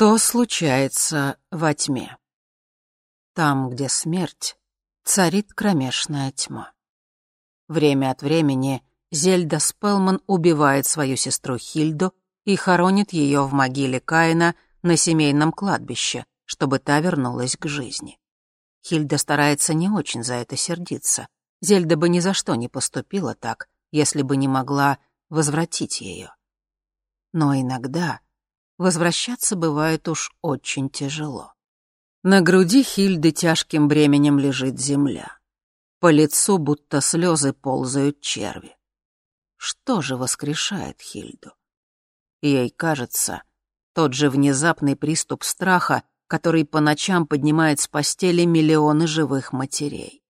Что случается во тьме? Там, где смерть, царит кромешная тьма. Время от времени Зельда Спелман убивает свою сестру Хильду и хоронит ее в могиле Каина на семейном кладбище, чтобы та вернулась к жизни. Хильда старается не очень за это сердиться. Зельда бы ни за что не поступила так, если бы не могла возвратить ее. Но иногда возвращаться бывает уж очень тяжело. На груди Хильды тяжким бременем лежит земля. По лицу будто слезы ползают черви. Что же воскрешает Хильду? Ей кажется, тот же внезапный приступ страха, который по ночам поднимает с постели миллионы живых матерей.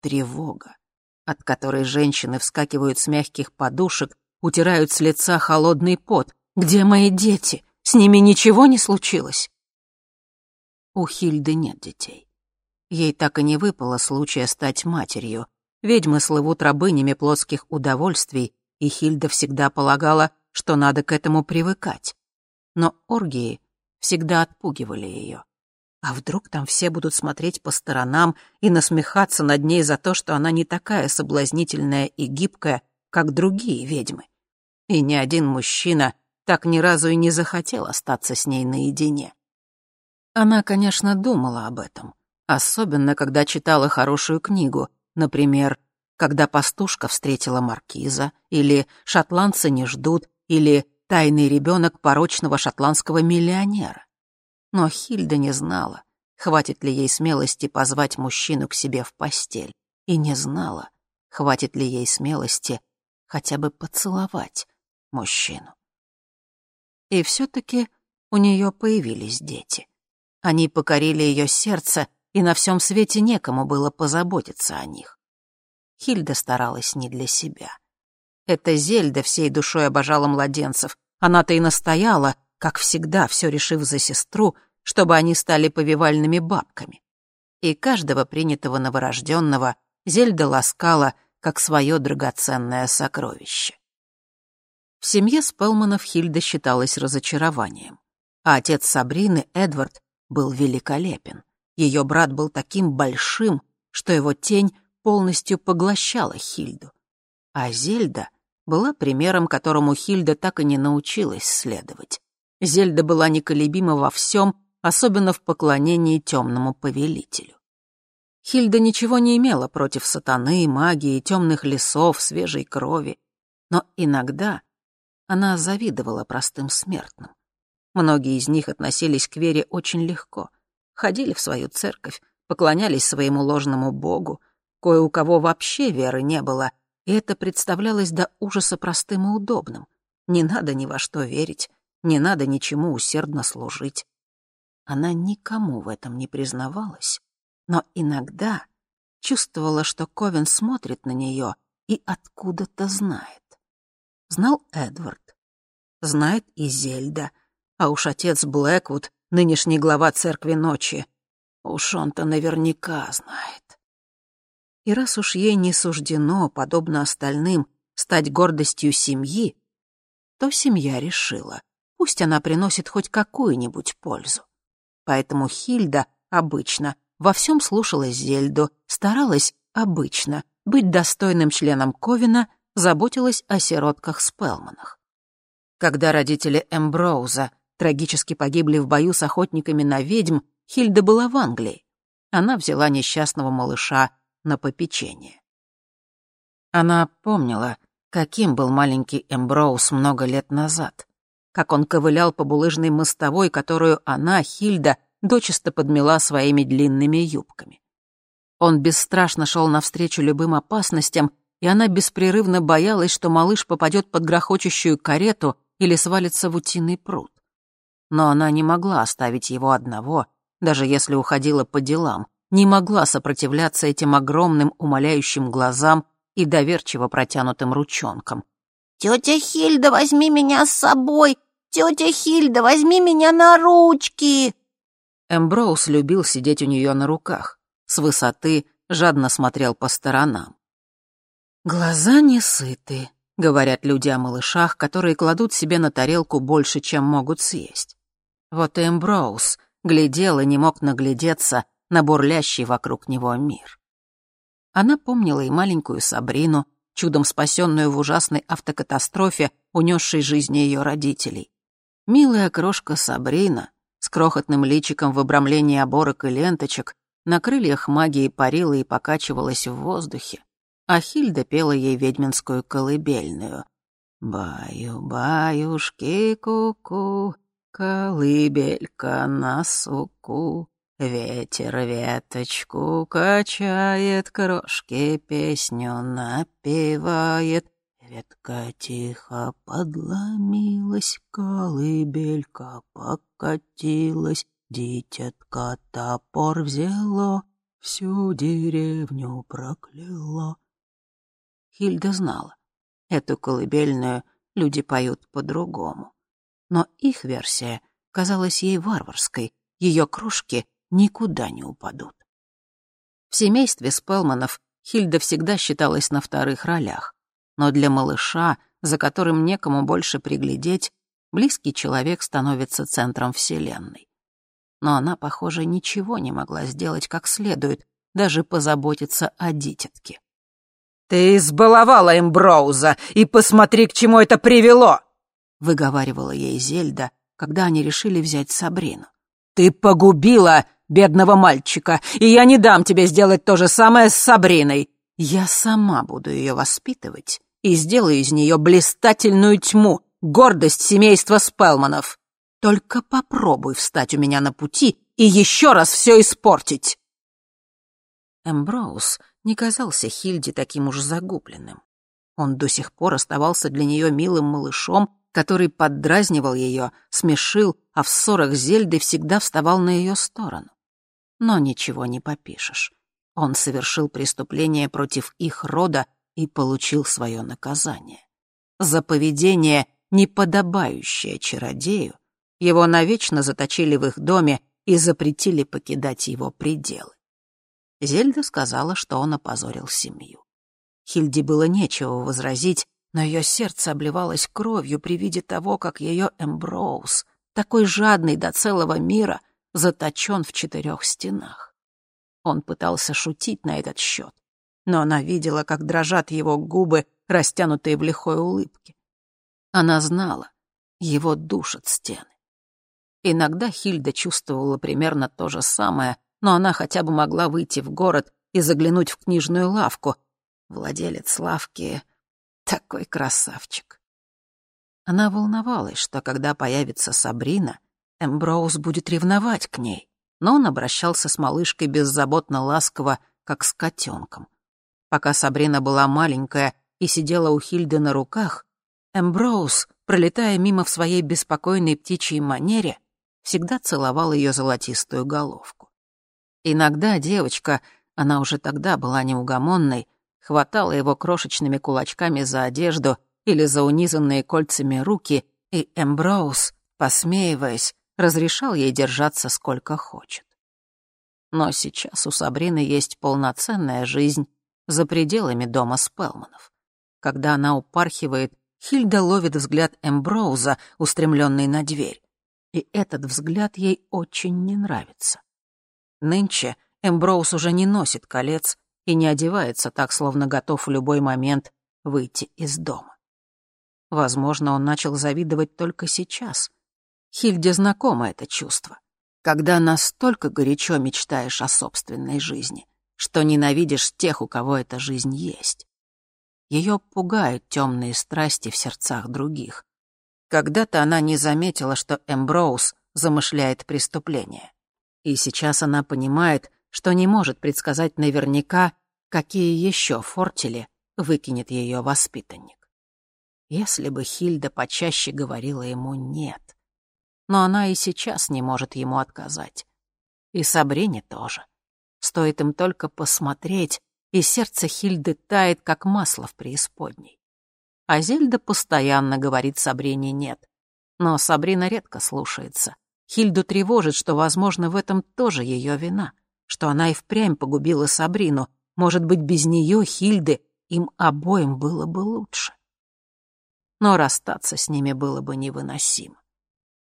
Тревога, от которой женщины вскакивают с мягких подушек, утирают с лица холодный пот. «Где мои дети? С ними ничего не случилось?» У Хильды нет детей. Ей так и не выпало случая стать матерью. Ведьмы слывут рабынями плотских удовольствий, и Хильда всегда полагала, что надо к этому привыкать. Но оргии всегда отпугивали ее. А вдруг там все будут смотреть по сторонам и насмехаться над ней за то, что она не такая соблазнительная и гибкая, как другие ведьмы. И ни один мужчина так ни разу и не захотел остаться с ней наедине. Она, конечно, думала об этом, особенно когда читала хорошую книгу, например, «Когда пастушка встретила маркиза», или «Шотландцы не ждут», или тайный ребенок порочного шотландского миллионера. Но Хильда не знала, хватит ли ей смелости позвать мужчину к себе в постель, и не знала, хватит ли ей смелости хотя бы поцеловать мужчину. И все-таки у нее появились дети. Они покорили ее сердце, и на всем свете некому было позаботиться о них. Хильда старалась не для себя — эта Зельда всей душой обожала младенцев. Она-то и настояла, как всегда, все решив за сестру, чтобы они стали повивальными бабками. И каждого принятого новорожденного Зельда ласкала, как свое драгоценное сокровище. Семье Спелманов Хильда считалась разочарованием, а отец Сабрины, Эдвард, был великолепен. Ее брат был таким большим, что его тень полностью поглощала Хильду. А Зельда была примером, которому Хильда так и не научилась следовать. Зельда была неколебима во всем, особенно в поклонении темному повелителю. Хильда ничего не имела против сатаны, магии, темных лесов, свежей крови. Но иногда она завидовала простым смертным. Многие из них относились к вере очень легко. Ходили в свою церковь, поклонялись своему ложному богу. Кое у кого вообще веры не было — и это представлялось до ужаса простым и удобным. Не надо ни во что верить, не надо ничему усердно служить. Она никому в этом не признавалась, но иногда чувствовала, что Ковен смотрит на нее и откуда-то знает. Знал Эдвард, знает и Зельда, а уж отец Блэквуд, нынешний глава церкви ночи, уж он-то наверняка знает. И раз уж ей не суждено, подобно остальным, стать гордостью семьи, то семья решила, пусть она приносит хоть какую-нибудь пользу. Поэтому Хильда обычно во всем слушалась Зельду, старалась обычно быть достойным членом Ковина, заботилась о сиротках Спелманах. Когда родители Эмброуза трагически погибли в бою с охотниками на ведьм, Хильда была в Англии. Она взяла несчастного малыша на попечение. Она помнила, каким был маленький Эмброуз много лет назад, как он ковылял по булыжной мостовой, которую она, Хильда, дочисто подмела своими длинными юбками. Он бесстрашно шел навстречу любым опасностям, и она беспрерывно боялась, что малыш попадет под грохочущую карету или свалится в утиный пруд. Но она не могла оставить его одного, даже если уходила по делам, не могла сопротивляться этим огромным умоляющим глазам и доверчиво протянутым ручонкам. «Тетя Хильда, возьми меня с собой! Тетя Хильда, возьми меня на ручки!» Эмброуз любил сидеть у нее на руках. С высоты жадно смотрел по сторонам. «Глаза не сыты», — говорят люди о малышах, которые кладут себе на тарелку больше, чем могут съесть. Вот и Эмброуз глядел и не мог наглядеться на бурлящий вокруг него мир. Она помнила и маленькую Сабрину, чудом спасенную в ужасной автокатастрофе, унесшей жизни ее родителей. Милая крошка Сабрина с крохотным личиком в обрамлении оборок и ленточек на крыльях магии парила и покачивалась в воздухе, а Хильда пела ей ведьминскую колыбельную. «Баю-баюшки, ку-ку, колыбелька на суку, ветер веточку качает, крошки песню напевает». Ветка тихо подломилась, колыбелька покатилась, Дитятка топор взяло, всю деревню прокляла. Хильда знала, эту колыбельную люди поют по-другому. Но их версия казалась ей варварской, ее кружки никуда не упадут. В семействе Спелманов Хильда всегда считалась на вторых ролях, но для малыша, за которым некому больше приглядеть, близкий человек становится центром Вселенной но она, похоже, ничего не могла сделать как следует, даже позаботиться о дитятке. «Ты избаловала Эмброуза, и посмотри, к чему это привело!» — выговаривала ей Зельда, когда они решили взять Сабрину. «Ты погубила бедного мальчика, и я не дам тебе сделать то же самое с Сабриной. Я сама буду ее воспитывать и сделаю из нее блистательную тьму, гордость семейства Спелманов. Только попробуй встать у меня на пути и еще раз все испортить!» Эмброуз не казался Хильде таким уж загубленным. Он до сих пор оставался для нее милым малышом, который поддразнивал ее, смешил, а в ссорах с Зельдой всегда вставал на ее сторону. Но ничего не попишешь. Он совершил преступление против их рода и получил свое наказание. За поведение, неподобающее чародею, его навечно заточили в их доме и запретили покидать его пределы. Зельда сказала, что он опозорил семью. Хильде было нечего возразить, но ее сердце обливалось кровью при виде того, как ее Эмброуз, такой жадный до целого мира, заточен в четырех стенах. Он пытался шутить на этот счет, но она видела, как дрожат его губы, растянутые в лихой улыбке. Она знала, его душат стены. Иногда Хильда чувствовала примерно то же самое, но она хотя бы могла выйти в город и заглянуть в книжную лавку. Владелец лавки — такой красавчик. Она волновалась, что когда появится Сабрина, Эмброуз будет ревновать к ней, но он обращался с малышкой беззаботно ласково, как с котенком. Пока Сабрина была маленькая и сидела у Хильды на руках, Эмброуз, пролетая мимо в своей беспокойной птичьей манере, всегда целовал ее золотистую головку. Иногда девочка, она уже тогда была неугомонной, хватала его крошечными кулачками за одежду или за унизанные кольцами руки, и Эмброуз, посмеиваясь, разрешал ей держаться сколько хочет. Но сейчас у Сабрины есть полноценная жизнь за пределами дома Спелманов. Когда она упархивает, Хильда ловит взгляд Эмброуза, устремленный на дверь и этот взгляд ей очень не нравится. Нынче Эмброуз уже не носит колец и не одевается так, словно готов в любой момент выйти из дома. Возможно, он начал завидовать только сейчас. Хильде знакомо это чувство, когда настолько горячо мечтаешь о собственной жизни, что ненавидишь тех, у кого эта жизнь есть. Ее пугают темные страсти в сердцах других, когда-то она не заметила, что Эмброуз замышляет преступление. И сейчас она понимает, что не может предсказать наверняка, какие еще фортили выкинет ее воспитанник. Если бы Хильда почаще говорила ему «нет». Но она и сейчас не может ему отказать. И Сабрине тоже. Стоит им только посмотреть, и сердце Хильды тает, как масло в преисподней. А Зельда постоянно говорит Сабрине «нет». Но Сабрина редко слушается. Хильду тревожит, что, возможно, в этом тоже ее вина, что она и впрямь погубила Сабрину. Может быть, без нее, Хильды, им обоим было бы лучше. Но расстаться с ними было бы невыносимо.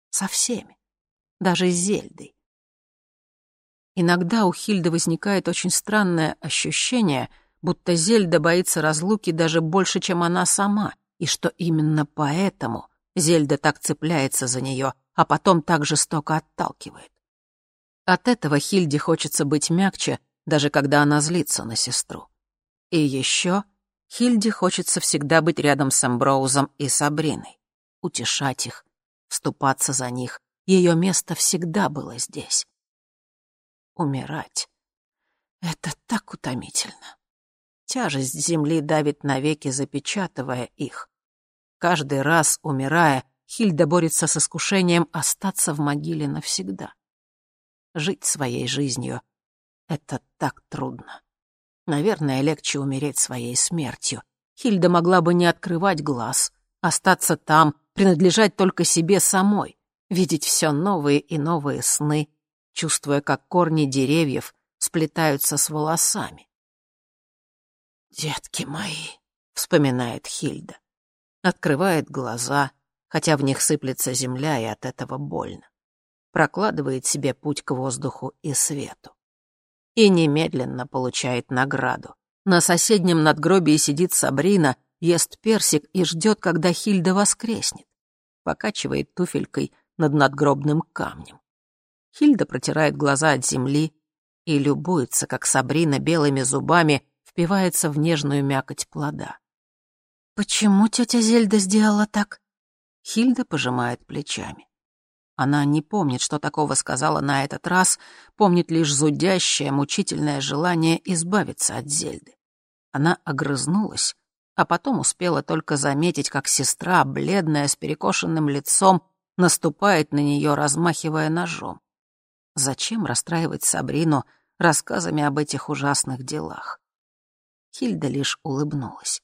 Со всеми. даже с Зельдой. Иногда у Хильды возникает очень странное ощущение, будто Зельда боится разлуки даже больше, чем она сама, и что именно поэтому Зельда так цепляется за нее, а потом так жестоко отталкивает. От этого Хильде хочется быть мягче, даже когда она злится на сестру. И еще Хильде хочется всегда быть рядом с Эмброузом и Сабриной, утешать их, вступаться за них. Ее место всегда было здесь. Умирать — это так утомительно. Тяжесть земли давит навеки, запечатывая их. Каждый раз, умирая, Хильда борется с искушением остаться в могиле навсегда. Жить своей жизнью — это так трудно. Наверное, легче умереть своей смертью. Хильда могла бы не открывать глаз, остаться там, принадлежать только себе самой, видеть все новые и новые сны, чувствуя, как корни деревьев сплетаются с волосами. «Детки мои», — вспоминает Хильда. Открывает глаза, хотя в них сыплется земля, и от этого больно. Прокладывает себе путь к воздуху и свету. И немедленно получает награду. На соседнем надгробии сидит Сабрина, ест персик и ждет, когда Хильда воскреснет. Покачивает туфелькой над надгробным камнем. Хильда протирает глаза от земли и любуется, как Сабрина белыми зубами впивается в нежную мякоть плода. «Почему тетя Зельда сделала так?» Хильда пожимает плечами. Она не помнит, что такого сказала на этот раз, помнит лишь зудящее, мучительное желание избавиться от Зельды. Она огрызнулась, а потом успела только заметить, как сестра, бледная, с перекошенным лицом, наступает на нее, размахивая ножом. Зачем расстраивать Сабрину рассказами об этих ужасных делах? Хильда лишь улыбнулась.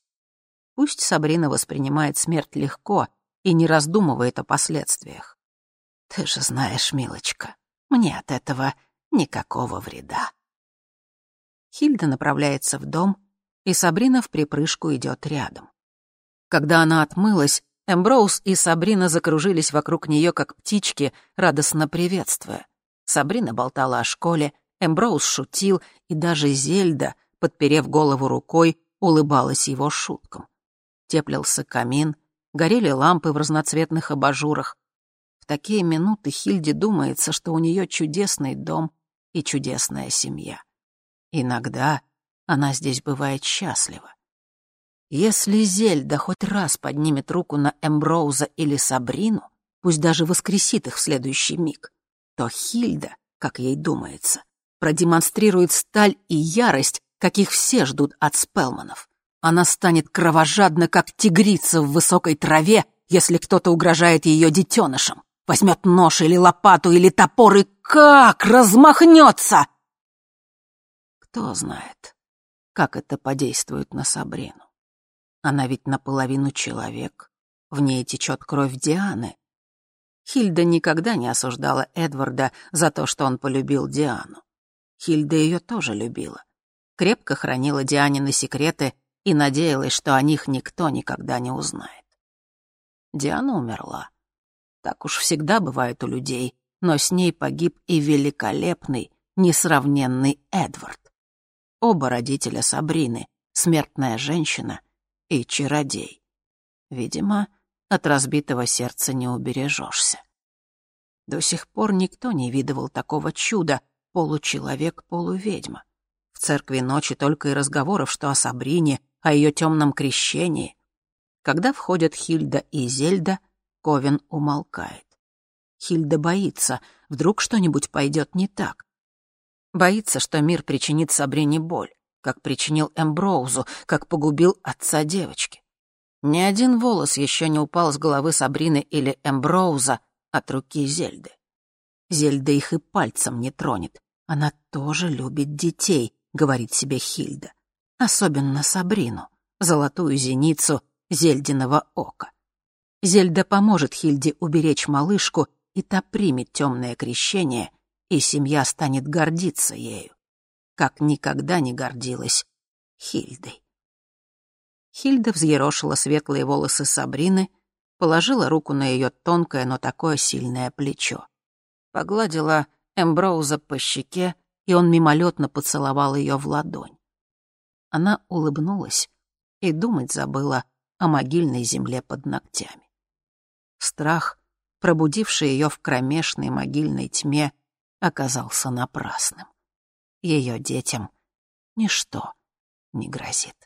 Пусть Сабрина воспринимает смерть легко и не раздумывает о последствиях. Ты же знаешь, милочка, мне от этого никакого вреда. Хильда направляется в дом, и Сабрина в припрыжку идет рядом. Когда она отмылась, Эмброуз и Сабрина закружились вокруг нее, как птички, радостно приветствуя. Сабрина болтала о школе, Эмброуз шутил, и даже Зельда, подперев голову рукой, улыбалась его шуткам. Теплился камин, горели лампы в разноцветных абажурах. В такие минуты Хильде думается, что у нее чудесный дом и чудесная семья. Иногда она здесь бывает счастлива. Если Зельда хоть раз поднимет руку на Эмброуза или Сабрину, пусть даже воскресит их в следующий миг, то Хильда, как ей думается, продемонстрирует сталь и ярость, каких все ждут от Спелманов. Она станет кровожадна, как тигрица в высокой траве, если кто-то угрожает ее детенышам. Возьмет нож или лопату или топор и как размахнется! Кто знает, как это подействует на Сабрину. Она ведь наполовину человек, в ней течет кровь Дианы, Хильда никогда не осуждала Эдварда за то, что он полюбил Диану. Хильда ее тоже любила. Крепко хранила Дианины секреты и надеялась, что о них никто никогда не узнает. Диана умерла. Так уж всегда бывает у людей, но с ней погиб и великолепный, несравненный Эдвард. Оба родителя Сабрины, смертная женщина и чародей. Видимо, от разбитого сердца не убережешься. До сих пор никто не видывал такого чуда — получеловек, полуведьма. В церкви ночи только и разговоров, что о Сабрине, о ее темном крещении. Когда входят Хильда и Зельда, Ковен умолкает. Хильда боится, вдруг что-нибудь пойдет не так. Боится, что мир причинит Сабрине боль, как причинил Эмброузу, как погубил отца девочки. Ни один волос еще не упал с головы Сабрины или Эмброуза от руки Зельды. Зельда их и пальцем не тронет. Она тоже любит детей, говорит себе Хильда. Особенно Сабрину, золотую зеницу Зельдиного ока. Зельда поможет Хильде уберечь малышку, и та примет темное крещение, и семья станет гордиться ею, как никогда не гордилась Хильдой. Хильда взъерошила светлые волосы Сабрины, положила руку на ее тонкое, но такое сильное плечо. погладила Эмброуза по щеке, и он мимолетно поцеловал ее в ладонь. Она улыбнулась и думать забыла о могильной земле под ногтями. Страх, пробудивший ее в кромешной могильной тьме, оказался напрасным. Ее детям ничто не грозит.